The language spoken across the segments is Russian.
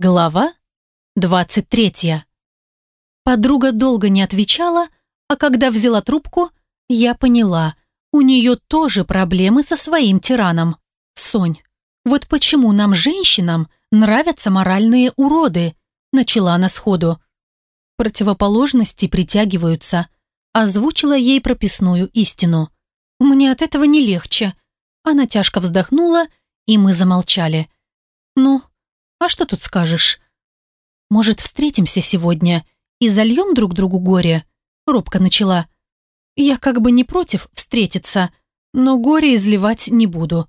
Глава 23. Подруга долго не отвечала, а когда взяла трубку, я поняла, у нее тоже проблемы со своим тираном. Сонь, вот почему нам, женщинам, нравятся моральные уроды, начала она сходу. Противоположности притягиваются, озвучила ей прописную истину. Мне от этого не легче. Она тяжко вздохнула, и мы замолчали. Ну, а что тут скажешь? Может, встретимся сегодня и зальем друг другу горе? Робко начала. Я как бы не против встретиться, но горе изливать не буду.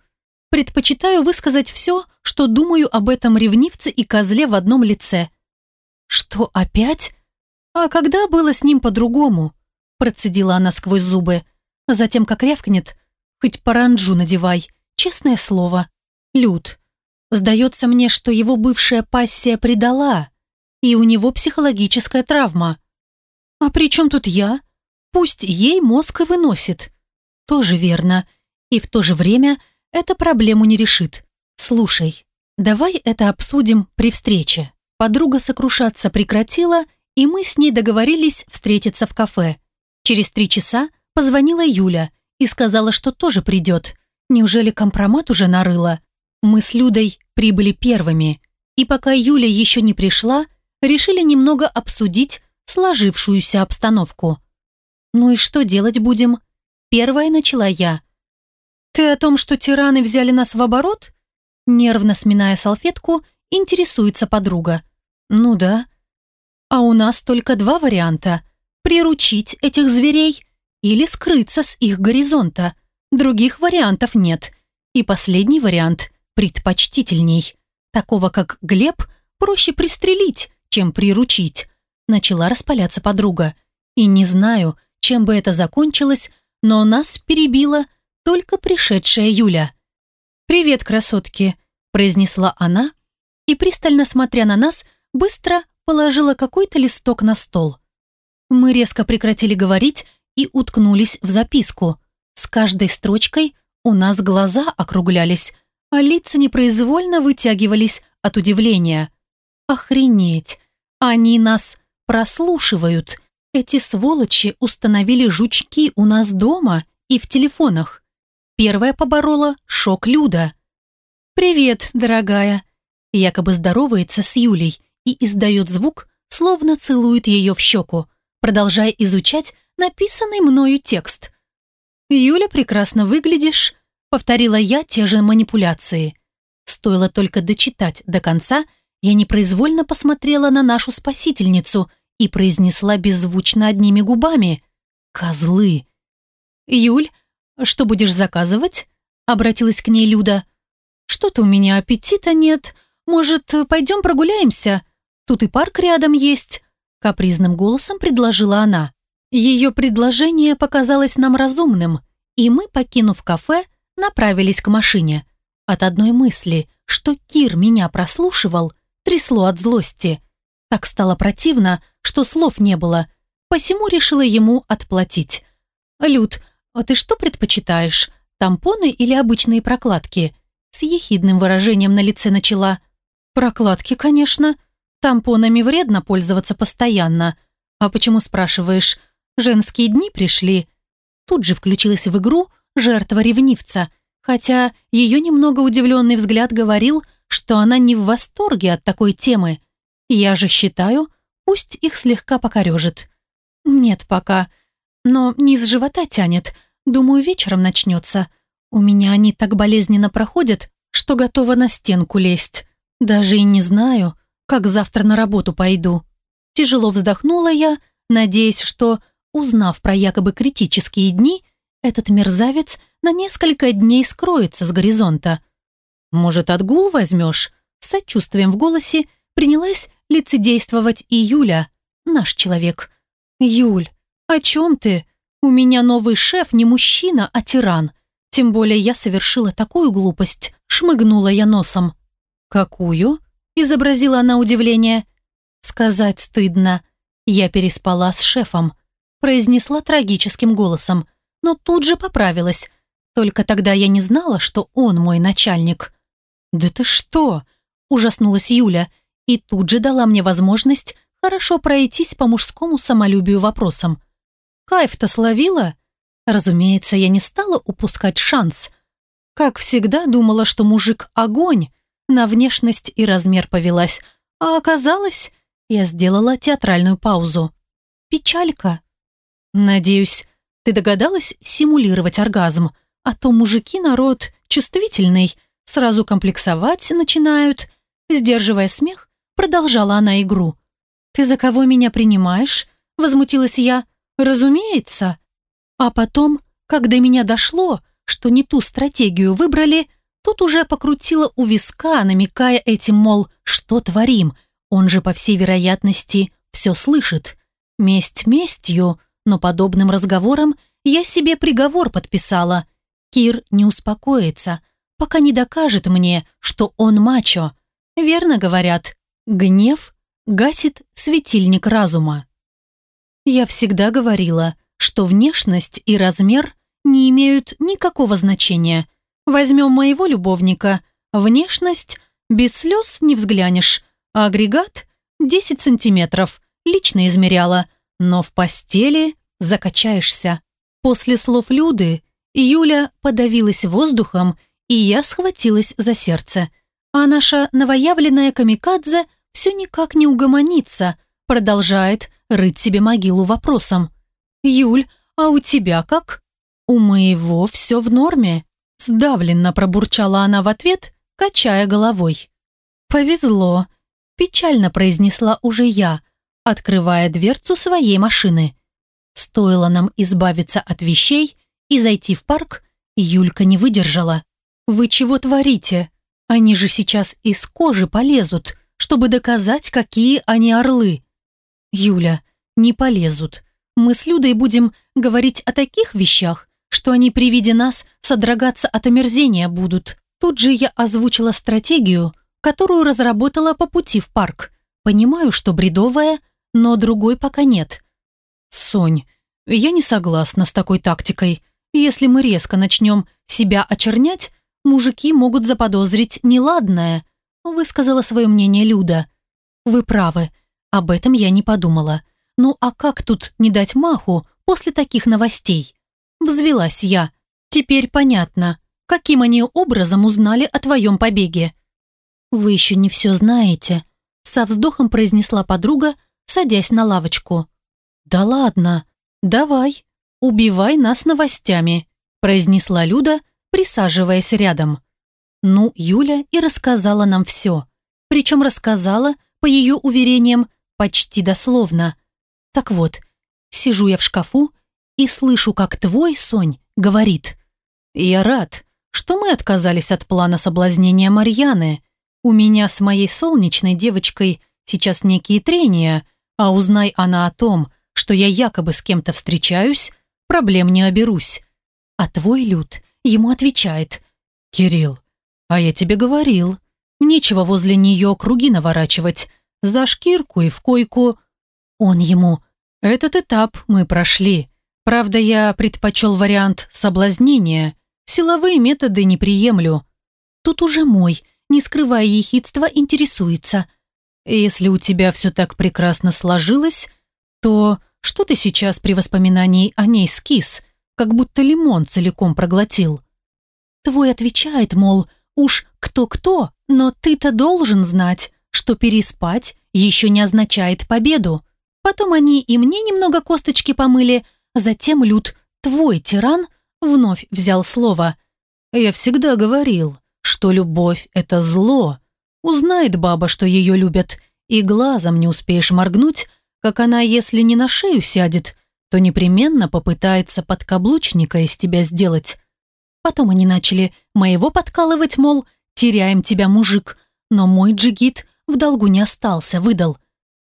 Предпочитаю высказать все, что думаю об этом ревнивце и козле в одном лице. Что, опять? А когда было с ним по-другому? Процедила она сквозь зубы. Затем, как рявкнет, хоть паранджу надевай, честное слово. Люд, Сдается мне, что его бывшая пассия предала, и у него психологическая травма. А при чем тут я? Пусть ей мозг и выносит. Тоже верно. И в то же время это проблему не решит. Слушай, давай это обсудим при встрече. Подруга сокрушаться прекратила, и мы с ней договорились встретиться в кафе. Через три часа позвонила Юля и сказала, что тоже придет. Неужели компромат уже нарыла? Мы с Людой прибыли первыми, и пока Юля еще не пришла, решили немного обсудить сложившуюся обстановку. «Ну и что делать будем?» Первая начала я. «Ты о том, что тираны взяли нас в оборот?» Нервно сминая салфетку, интересуется подруга. «Ну да. А у нас только два варианта. Приручить этих зверей или скрыться с их горизонта. Других вариантов нет. И последний вариант предпочтительней. Такого, как Глеб, проще пристрелить, чем приручить. Начала распаляться подруга. И не знаю, чем бы это закончилось, но нас перебила только пришедшая Юля. «Привет, красотки», – произнесла она и, пристально смотря на нас, быстро положила какой-то листок на стол. Мы резко прекратили говорить и уткнулись в записку. С каждой строчкой у нас глаза округлялись, а лица непроизвольно вытягивались от удивления. «Охренеть! Они нас прослушивают! Эти сволочи установили жучки у нас дома и в телефонах. Первая поборола шок Люда. «Привет, дорогая!» Якобы здоровается с Юлей и издает звук, словно целует ее в щеку, продолжая изучать написанный мною текст. «Юля, прекрасно выглядишь, Повторила я те же манипуляции. Стоило только дочитать до конца, я непроизвольно посмотрела на нашу спасительницу и произнесла беззвучно одними губами. «Козлы!» «Юль, что будешь заказывать?» Обратилась к ней Люда. «Что-то у меня аппетита нет. Может, пойдем прогуляемся? Тут и парк рядом есть», капризным голосом предложила она. Ее предложение показалось нам разумным, и мы, покинув кафе, направились к машине. От одной мысли, что Кир меня прослушивал, трясло от злости. Так стало противно, что слов не было, посему решила ему отплатить. «Люд, а ты что предпочитаешь, тампоны или обычные прокладки?» С ехидным выражением на лице начала. «Прокладки, конечно. Тампонами вредно пользоваться постоянно. А почему спрашиваешь? Женские дни пришли?» Тут же включилась в игру жертва ревнивца, хотя ее немного удивленный взгляд говорил, что она не в восторге от такой темы. Я же считаю, пусть их слегка покорежит. Нет пока, но низ живота тянет, думаю, вечером начнется. У меня они так болезненно проходят, что готова на стенку лезть. Даже и не знаю, как завтра на работу пойду. Тяжело вздохнула я, надеясь, что, узнав про якобы критические дни, этот мерзавец на несколько дней скроется с горизонта. «Может, отгул возьмешь?» С сочувствием в голосе принялась лицедействовать и Юля, наш человек. «Юль, о чем ты? У меня новый шеф не мужчина, а тиран. Тем более я совершила такую глупость», шмыгнула я носом. «Какую?» – изобразила она удивление. «Сказать стыдно. Я переспала с шефом», – произнесла трагическим голосом – но тут же поправилась. Только тогда я не знала, что он мой начальник. «Да ты что?» – ужаснулась Юля. и тут же дала мне возможность хорошо пройтись по мужскому самолюбию вопросом. Кайф-то словила? Разумеется, я не стала упускать шанс. Как всегда, думала, что мужик – огонь. На внешность и размер повелась. А оказалось, я сделала театральную паузу. Печалька. Надеюсь, ты догадалась симулировать оргазм, а то мужики народ чувствительный, сразу комплексовать начинают. Сдерживая смех, продолжала она игру. «Ты за кого меня принимаешь?» – возмутилась я. «Разумеется». А потом, когда меня дошло, что не ту стратегию выбрали, тут уже покрутила у виска, намекая этим, мол, что творим. Он же, по всей вероятности, все слышит. Месть местью, но подобным разговором я себе приговор подписала. Кир не успокоится, пока не докажет мне, что он мачо. Верно говорят, гнев гасит светильник разума. Я всегда говорила, что внешность и размер не имеют никакого значения. Возьмем моего любовника. Внешность без слез не взглянешь, а агрегат 10 сантиметров, лично измеряла, но в постели закачаешься. После слов Люды Юля подавилась воздухом, и я схватилась за сердце. А наша новоявленная камикадзе все никак не угомонится, продолжает рыть себе могилу вопросом. «Юль, а у тебя как?» «У моего все в норме», сдавленно пробурчала она в ответ, качая головой. «Повезло», печально произнесла уже я, открывая дверцу своей машины. Стоило нам избавиться от вещей и зайти в парк, Юлька не выдержала. «Вы чего творите? Они же сейчас из кожи полезут, чтобы доказать, какие они орлы». «Юля, не полезут. Мы с Людой будем говорить о таких вещах, что они при виде нас содрогаться от омерзения будут». Тут же я озвучила стратегию, которую разработала по пути в парк. Понимаю, что бредовая, но другой пока нет. «Сонь, я не согласна с такой тактикой. Если мы резко начнем себя очернять, мужики могут заподозрить неладное», высказала свое мнение Люда. «Вы правы, об этом я не подумала. Ну а как тут не дать маху после таких новостей?» Взвелась я. «Теперь понятно, каким они образом узнали о твоем побеге». «Вы еще не все знаете», со вздохом произнесла подруга, садясь на лавочку. «Да ладно, давай, убивай нас новостями», произнесла Люда, присаживаясь рядом. Ну, Юля и рассказала нам все. Причем рассказала, по ее уверениям, почти дословно. Так вот, сижу я в шкафу и слышу, как твой Сонь говорит. «Я рад, что мы отказались от плана соблазнения Марьяны. У меня с моей солнечной девочкой сейчас некие трения, а узнай она о том, что я якобы с кем-то встречаюсь, проблем не оберусь. А твой Люд ему отвечает. «Кирилл, а я тебе говорил, нечего возле нее круги наворачивать, за шкирку и в койку». Он ему «Этот этап мы прошли. Правда, я предпочел вариант соблазнения. Силовые методы не приемлю». Тут уже мой – не скрывая ехидства, интересуется. «Если у тебя все так прекрасно сложилось, то что ты сейчас при воспоминании о ней скис, как будто лимон целиком проглотил?» Твой отвечает, мол, уж кто-кто, но ты-то должен знать, что переспать еще не означает победу. Потом они и мне немного косточки помыли, затем Люд, твой тиран, вновь взял слово. «Я всегда говорил, что любовь – это зло. Узнает баба, что ее любят, и глазом не успеешь моргнуть, как она, если не на шею сядет, то непременно попытается подкаблучника из тебя сделать. Потом они начали моего подкалывать, мол, теряем тебя, мужик, но мой джигит в долгу не остался, выдал.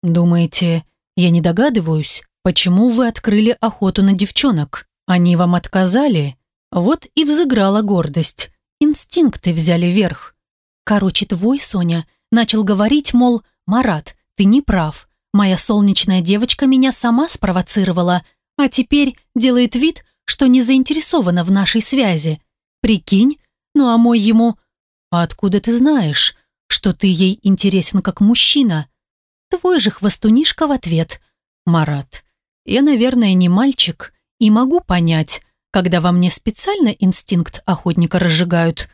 Думаете, я не догадываюсь, почему вы открыли охоту на девчонок? Они вам отказали? Вот и взыграла гордость. Инстинкты взяли верх. Короче, твой, Соня, начал говорить, мол, «Марат, ты не прав. Моя солнечная девочка меня сама спровоцировала, а теперь делает вид, что не заинтересована в нашей связи. Прикинь, ну а мой ему... «А откуда ты знаешь, что ты ей интересен как мужчина. Твой же хвостунишка в ответ. Марат, я, наверное, не мальчик и могу понять, когда во мне специально инстинкт охотника разжигают.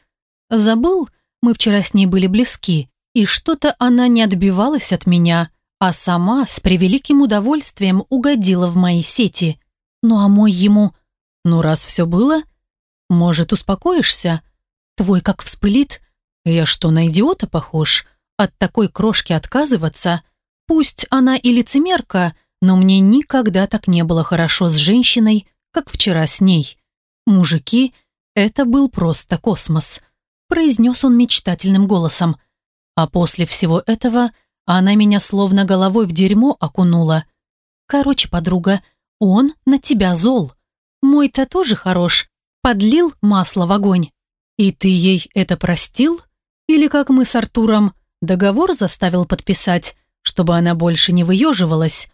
Забыл, мы вчера с ней были близки, и что-то она не отбивалась от меня, а сама с превеликим удовольствием угодила в мои сети. Ну а мой ему... Ну раз все было, может, успокоишься? Твой как вспылит. Я что, на идиота похож? От такой крошки отказываться? Пусть она и лицемерка, но мне никогда так не было хорошо с женщиной, как вчера с ней. Мужики, это был просто космос, произнес он мечтательным голосом. А после всего этого она меня словно головой в дерьмо окунула. Короче, подруга, он на тебя зол. Мой-то тоже хорош, подлил масло в огонь. И ты ей это простил? Или, как мы с Артуром, договор заставил подписать, чтобы она больше не выеживалась?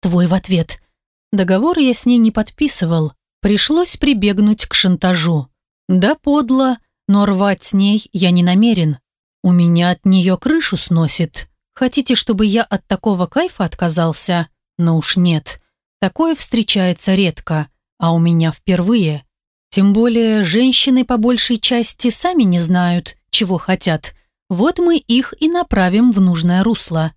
Твой в ответ. Договор я с ней не подписывал. Пришлось прибегнуть к шантажу. Да, подло, но рвать с ней я не намерен. У меня от нее крышу сносит. Хотите, чтобы я от такого кайфа отказался? Но уж нет. Такое встречается редко, а у меня впервые. Тем более женщины по большей части сами не знают, чего хотят. Вот мы их и направим в нужное русло.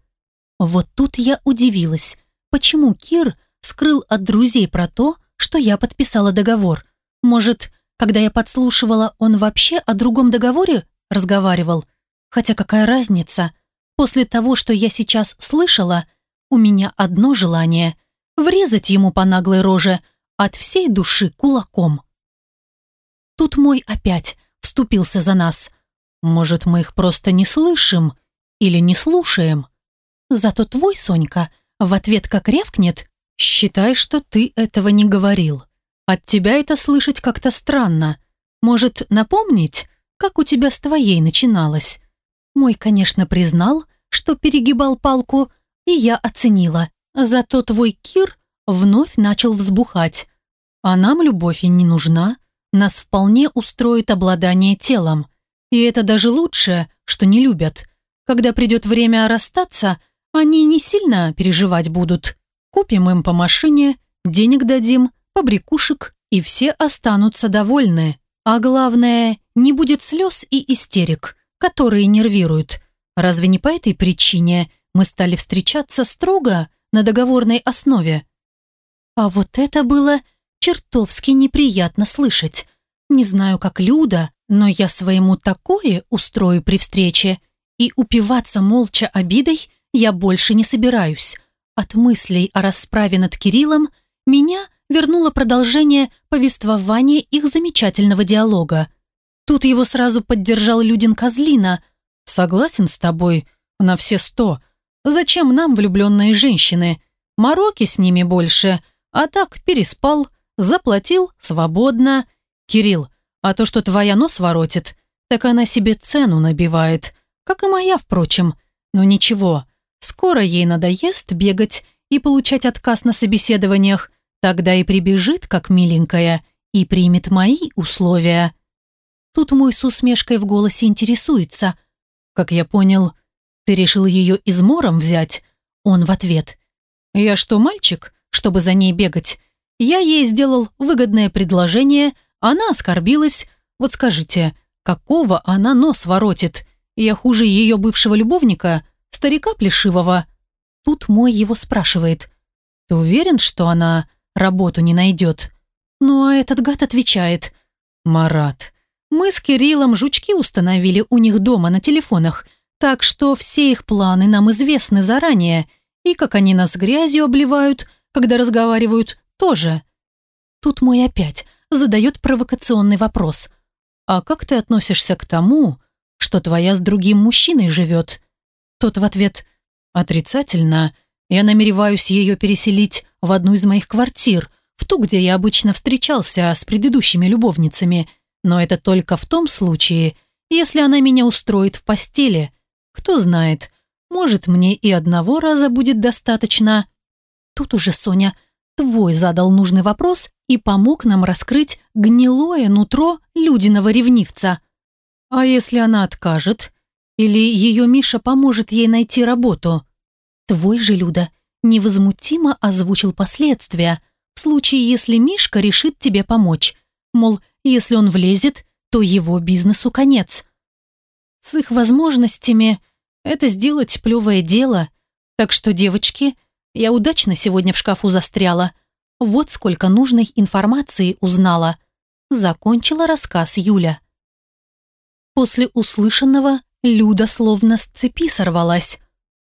Вот тут я удивилась, почему Кир скрыл от друзей про то, что я подписала договор. Может, когда я подслушивала, он вообще о другом договоре разговаривал? Хотя какая разница? После того, что я сейчас слышала, у меня одно желание – врезать ему по наглой роже от всей души кулаком. Тут мой опять вступился за нас. Может, мы их просто не слышим или не слушаем? Зато твой, Сонька, в ответ как рявкнет, считай, что ты этого не говорил. От тебя это слышать как-то странно. Может, напомнить, как у тебя с твоей начиналось? Мой, конечно, признал, что перегибал палку, и я оценила. Зато твой Кир вновь начал взбухать. А нам любовь и не нужна. Нас вполне устроит обладание телом. И это даже лучше, что не любят. Когда придет время расстаться, они не сильно переживать будут. Купим им по машине, денег дадим, побрякушек, и все останутся довольны. А главное, не будет слез и истерик, которые нервируют. Разве не по этой причине мы стали встречаться строго на договорной основе? А вот это было чертовски неприятно слышать. Не знаю, как Люда, но я своему такое устрою при встрече, и упиваться молча обидой я больше не собираюсь. От мыслей о расправе над Кириллом меня вернуло продолжение повествования их замечательного диалога. Тут его сразу поддержал Людин Козлина. «Согласен с тобой, на все сто. Зачем нам влюбленные женщины? Мороки с ними больше, а так переспал, Заплатил свободно. Кирилл, а то, что твоя нос воротит, так она себе цену набивает. Как и моя, впрочем. Но ничего, скоро ей надоест бегать и получать отказ на собеседованиях. Тогда и прибежит, как миленькая, и примет мои условия. Тут мой с усмешкой в голосе интересуется. Как я понял, ты решил ее измором взять? Он в ответ. Я что, мальчик, чтобы за ней бегать? Я ей сделал выгодное предложение, она оскорбилась. Вот скажите, какого она нос воротит? Я хуже ее бывшего любовника, старика плешивого. Тут мой его спрашивает. Ты уверен, что она работу не найдет? Ну а этот гад отвечает. Марат, мы с Кириллом жучки установили у них дома на телефонах, так что все их планы нам известны заранее. И как они нас грязью обливают, когда разговаривают, тоже. Тут мой опять задает провокационный вопрос. «А как ты относишься к тому, что твоя с другим мужчиной живет?» Тот в ответ «Отрицательно. Я намереваюсь ее переселить в одну из моих квартир, в ту, где я обычно встречался с предыдущими любовницами. Но это только в том случае, если она меня устроит в постели. Кто знает, может, мне и одного раза будет достаточно». Тут уже Соня Твой задал нужный вопрос и помог нам раскрыть гнилое нутро Людиного ревнивца. А если она откажет? Или ее Миша поможет ей найти работу? Твой же, Люда, невозмутимо озвучил последствия, в случае, если Мишка решит тебе помочь. Мол, если он влезет, то его бизнесу конец. С их возможностями это сделать плевое дело. Так что, девочки, я удачно сегодня в шкафу застряла. Вот сколько нужной информации узнала. Закончила рассказ Юля. После услышанного Люда словно с цепи сорвалась.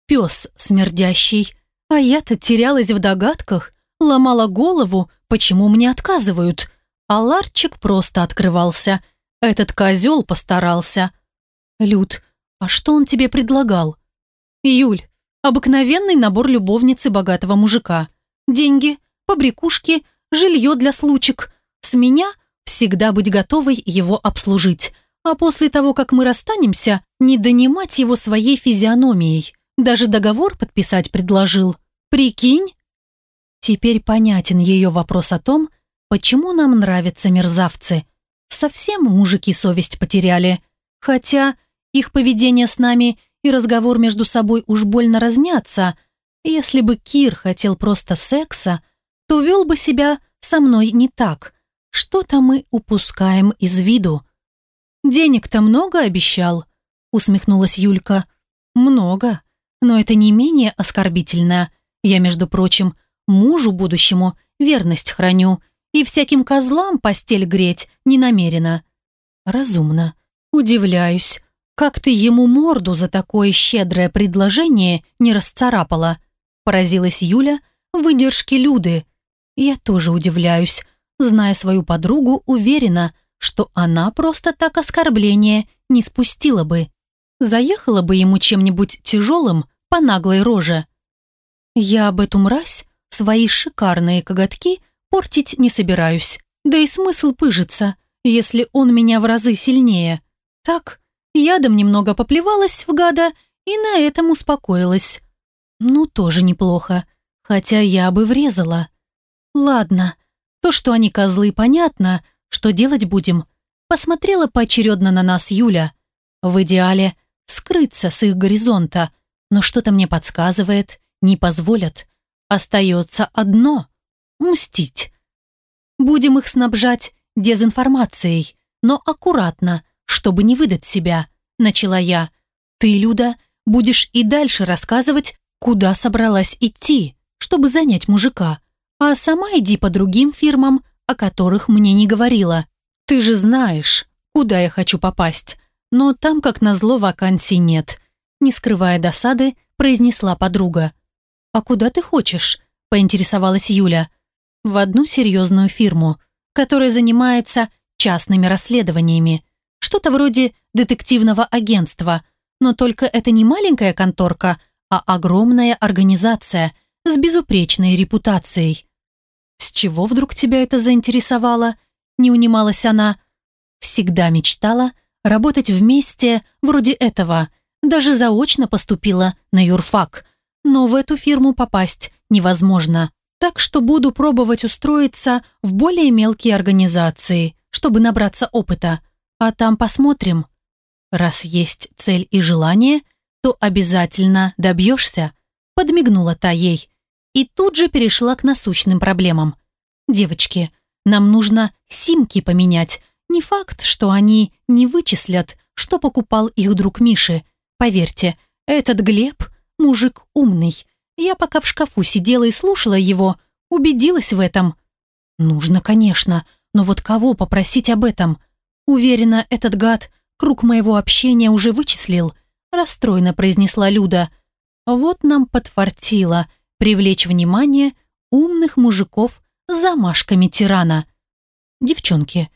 Пес смердящий. А я-то терялась в догадках, ломала голову, почему мне отказывают. А ларчик просто открывался. Этот козел постарался. Люд, а что он тебе предлагал? Юль, обыкновенный набор любовницы богатого мужика. Деньги, побрякушки, жилье для случек. С меня всегда быть готовой его обслужить а после того, как мы расстанемся, не донимать его своей физиономией. Даже договор подписать предложил. Прикинь? Теперь понятен ее вопрос о том, почему нам нравятся мерзавцы. Совсем мужики совесть потеряли. Хотя их поведение с нами и разговор между собой уж больно разнятся. Если бы Кир хотел просто секса, то вел бы себя со мной не так. Что-то мы упускаем из виду. «Денег-то много обещал?» усмехнулась Юлька. «Много, но это не менее оскорбительно. Я, между прочим, мужу будущему верность храню и всяким козлам постель греть не намерена». «Разумно. Удивляюсь, как ты ему морду за такое щедрое предложение не расцарапала?» поразилась Юля выдержки Люды. «Я тоже удивляюсь. Зная свою подругу, уверена, что она просто так оскорбление не спустила бы. Заехала бы ему чем-нибудь тяжелым по наглой роже. Я об эту мразь свои шикарные коготки портить не собираюсь. Да и смысл пыжиться, если он меня в разы сильнее. Так, ядом немного поплевалась в гада и на этом успокоилась. Ну, тоже неплохо, хотя я бы врезала. Ладно, то, что они козлы, понятно, что делать будем? Посмотрела поочередно на нас Юля. В идеале скрыться с их горизонта, но что-то мне подсказывает, не позволят. Остается одно — мстить. Будем их снабжать дезинформацией, но аккуратно, чтобы не выдать себя, начала я. Ты, Люда, будешь и дальше рассказывать, куда собралась идти, чтобы занять мужика, а сама иди по другим фирмам, о которых мне не говорила. Ты же знаешь, куда я хочу попасть, но там, как назло, вакансий нет. Не скрывая досады, произнесла подруга. «А куда ты хочешь?» – поинтересовалась Юля. «В одну серьезную фирму, которая занимается частными расследованиями. Что-то вроде детективного агентства, но только это не маленькая конторка, а огромная организация с безупречной репутацией. «С чего вдруг тебя это заинтересовало?» Не унималась она. «Всегда мечтала работать вместе вроде этого. Даже заочно поступила на юрфак. Но в эту фирму попасть невозможно. Так что буду пробовать устроиться в более мелкие организации, чтобы набраться опыта. А там посмотрим. Раз есть цель и желание, то обязательно добьешься», подмигнула та ей и тут же перешла к насущным проблемам. «Девочки, нам нужно симки поменять. Не факт, что они не вычислят, что покупал их друг Миши. Поверьте, этот Глеб – мужик умный. Я пока в шкафу сидела и слушала его, убедилась в этом. Нужно, конечно, но вот кого попросить об этом? Уверена, этот гад круг моего общения уже вычислил, расстроенно произнесла Люда. Вот нам подфартило – привлечь внимание умных мужиков с замашками тирана. Девчонки,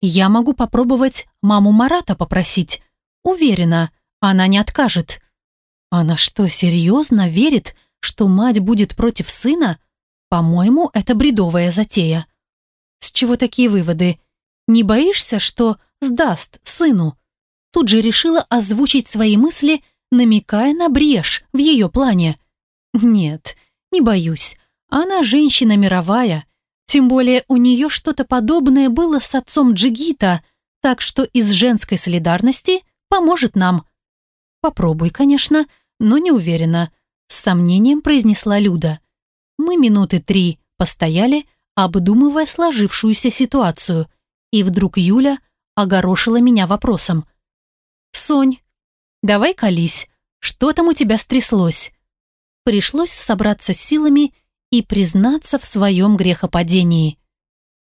я могу попробовать маму Марата попросить. Уверена, она не откажет. Она что, серьезно верит, что мать будет против сына? По-моему, это бредовая затея. С чего такие выводы? Не боишься, что сдаст сыну? Тут же решила озвучить свои мысли, намекая на брешь в ее плане. Нет, не боюсь. Она женщина мировая. Тем более у нее что-то подобное было с отцом Джигита, так что из женской солидарности поможет нам. Попробуй, конечно, но не уверена. С сомнением произнесла Люда. Мы минуты три постояли, обдумывая сложившуюся ситуацию, и вдруг Юля огорошила меня вопросом. «Сонь, давай колись, что там у тебя стряслось?» Пришлось собраться силами и признаться в своем грехопадении.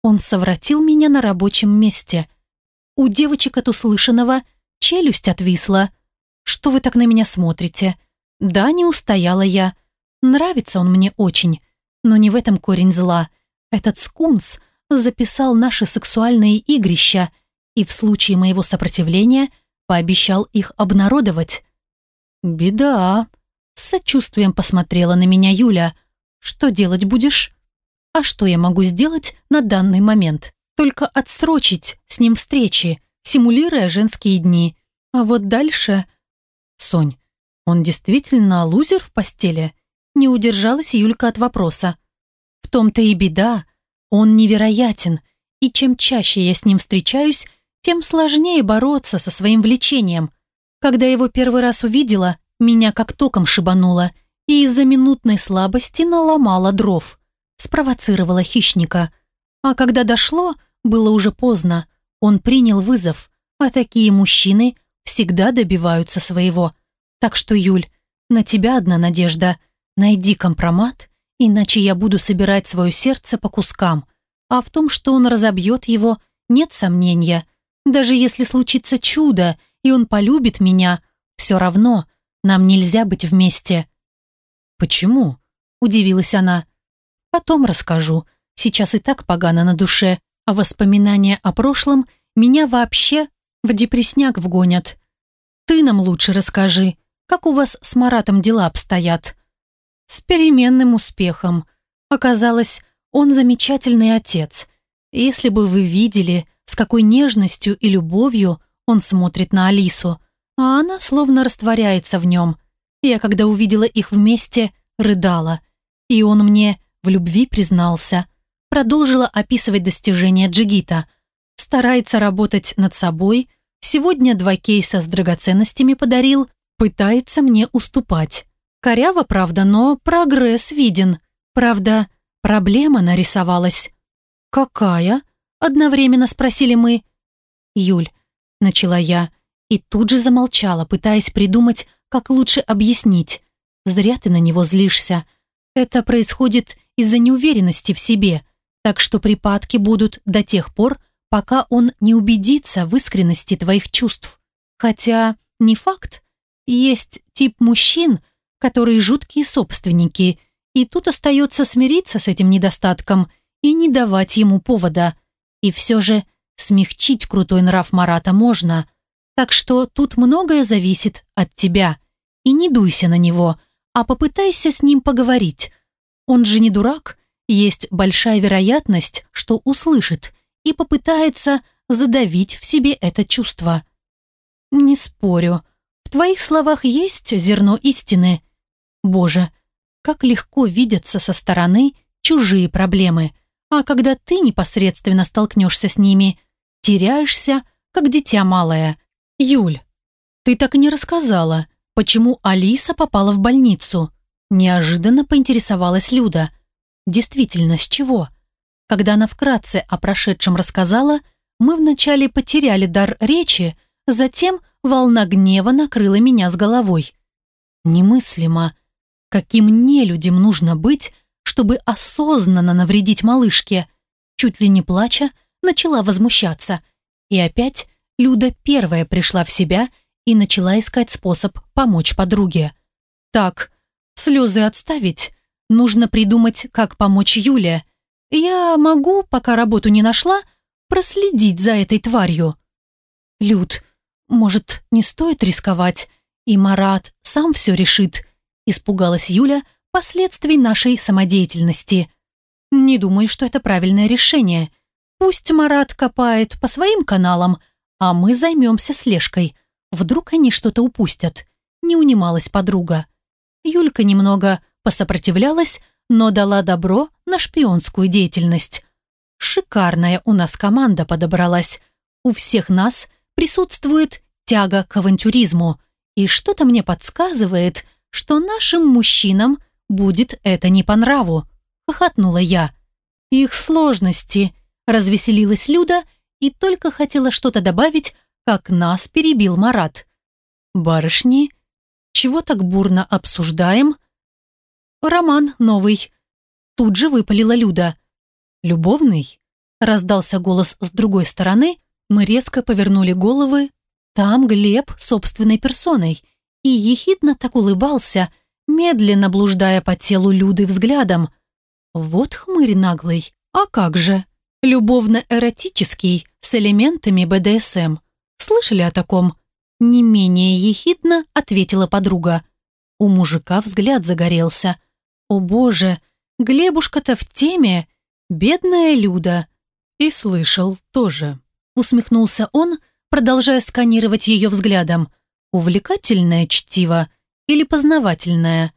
Он совратил меня на рабочем месте. У девочек от услышанного челюсть отвисла. «Что вы так на меня смотрите?» «Да, не устояла я. Нравится он мне очень, но не в этом корень зла. Этот скунс записал наши сексуальные игрища и в случае моего сопротивления пообещал их обнародовать». «Беда», — с сочувствием посмотрела на меня Юля. «Что делать будешь?» «А что я могу сделать на данный момент? Только отсрочить с ним встречи, симулируя женские дни. А вот дальше...» «Сонь, он действительно лузер в постели?» Не удержалась Юлька от вопроса. «В том-то и беда. Он невероятен, и чем чаще я с ним встречаюсь, тем сложнее бороться со своим влечением. Когда его первый раз увидела, меня как током шибануло, и из-за минутной слабости наломала дров. Спровоцировала хищника. А когда дошло, было уже поздно. Он принял вызов, а такие мужчины всегда добиваются своего. Так что, Юль, на тебя одна надежда. Найди компромат, иначе я буду собирать свое сердце по кускам. А в том, что он разобьет его, нет сомнения. Даже если случится чудо, и он полюбит меня, все равно нам нельзя быть вместе». «Почему?» – удивилась она. «Потом расскажу. Сейчас и так погано на душе, а воспоминания о прошлом меня вообще в депресняк вгонят. Ты нам лучше расскажи, как у вас с Маратом дела обстоят?» «С переменным успехом. Оказалось, он замечательный отец. Если бы вы видели, с какой нежностью и любовью он смотрит на Алису, а она словно растворяется в нем. Я, когда увидела их вместе, рыдала. И он мне в любви признался. Продолжила описывать достижения Джигита. Старается работать над собой. Сегодня два кейса с драгоценностями подарил. Пытается мне уступать. Коряво, правда, но прогресс виден. Правда, проблема нарисовалась. «Какая?» – одновременно спросили мы. «Юль», – начала я, и тут же замолчала, пытаясь придумать, как лучше объяснить. «Зря ты на него злишься. Это происходит из-за неуверенности в себе, так что припадки будут до тех пор, пока он не убедится в искренности твоих чувств. Хотя не факт. Есть тип мужчин, которые жуткие собственники, и тут остается смириться с этим недостатком и не давать ему повода. И все же смягчить крутой нрав Марата можно, так что тут многое зависит от тебя. И не дуйся на него, а попытайся с ним поговорить. Он же не дурак, есть большая вероятность, что услышит и попытается задавить в себе это чувство. Не спорю, твоих словах есть зерно истины. Боже, как легко видятся со стороны чужие проблемы, а когда ты непосредственно столкнешься с ними, теряешься, как дитя малое. «Юль, ты так и не рассказала, почему Алиса попала в больницу?» Неожиданно поинтересовалась Люда. «Действительно, с чего?» Когда она вкратце о прошедшем рассказала, мы вначале потеряли дар речи, затем волна гнева накрыла меня с головой. Немыслимо. Каким нелюдям нужно быть, чтобы осознанно навредить малышке? Чуть ли не плача, начала возмущаться. И опять Люда первая пришла в себя и начала искать способ помочь подруге. «Так, слезы отставить. Нужно придумать, как помочь Юле. Я могу, пока работу не нашла, проследить за этой тварью». «Люд, может, не стоит рисковать, и Марат сам все решит?» Испугалась Юля последствий нашей самодеятельности. «Не думаю, что это правильное решение. Пусть Марат копает по своим каналам, а мы займемся слежкой. Вдруг они что-то упустят. Не унималась подруга. Юлька немного посопротивлялась, но дала добро на шпионскую деятельность. Шикарная у нас команда подобралась. У всех нас присутствует тяга к авантюризму. И что-то мне подсказывает, что нашим мужчинам будет это не по нраву. Хохотнула я. Их сложности. Развеселилась Люда и только хотела что-то добавить, как нас перебил Марат. «Барышни, чего так бурно обсуждаем?» «Роман новый». Тут же выпалила Люда. «Любовный?» Раздался голос с другой стороны, мы резко повернули головы. Там Глеб собственной персоной. И ехидно так улыбался, медленно блуждая по телу Люды взглядом. Вот хмырь наглый. А как же? Любовно-эротический, с элементами БДСМ. Слышали о таком? Не менее ехидно ответила подруга. У мужика взгляд загорелся. О боже, Глебушка-то в теме. Бедная Люда. И слышал тоже. Усмехнулся он, продолжая сканировать ее взглядом. Увлекательное чтиво или познавательное?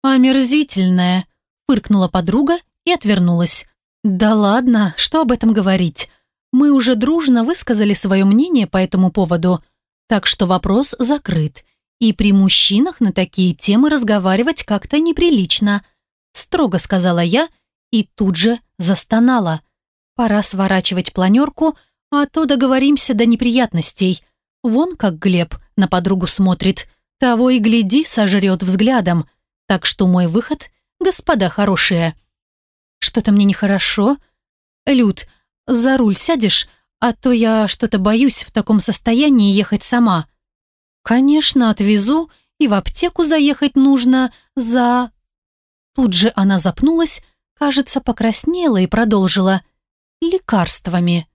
Омерзительное, фыркнула подруга и отвернулась. Да ладно, что об этом говорить? Мы уже дружно высказали свое мнение по этому поводу, так что вопрос закрыт. И при мужчинах на такие темы разговаривать как-то неприлично, строго сказала я и тут же застонала – Пора сворачивать планерку, а то договоримся до неприятностей. Вон как Глеб на подругу смотрит, того и гляди сожрет взглядом. Так что мой выход, господа хорошие. Что-то мне нехорошо. Люд, за руль сядешь, а то я что-то боюсь в таком состоянии ехать сама. Конечно, отвезу, и в аптеку заехать нужно за... Тут же она запнулась, кажется, покраснела и продолжила – лекарствами.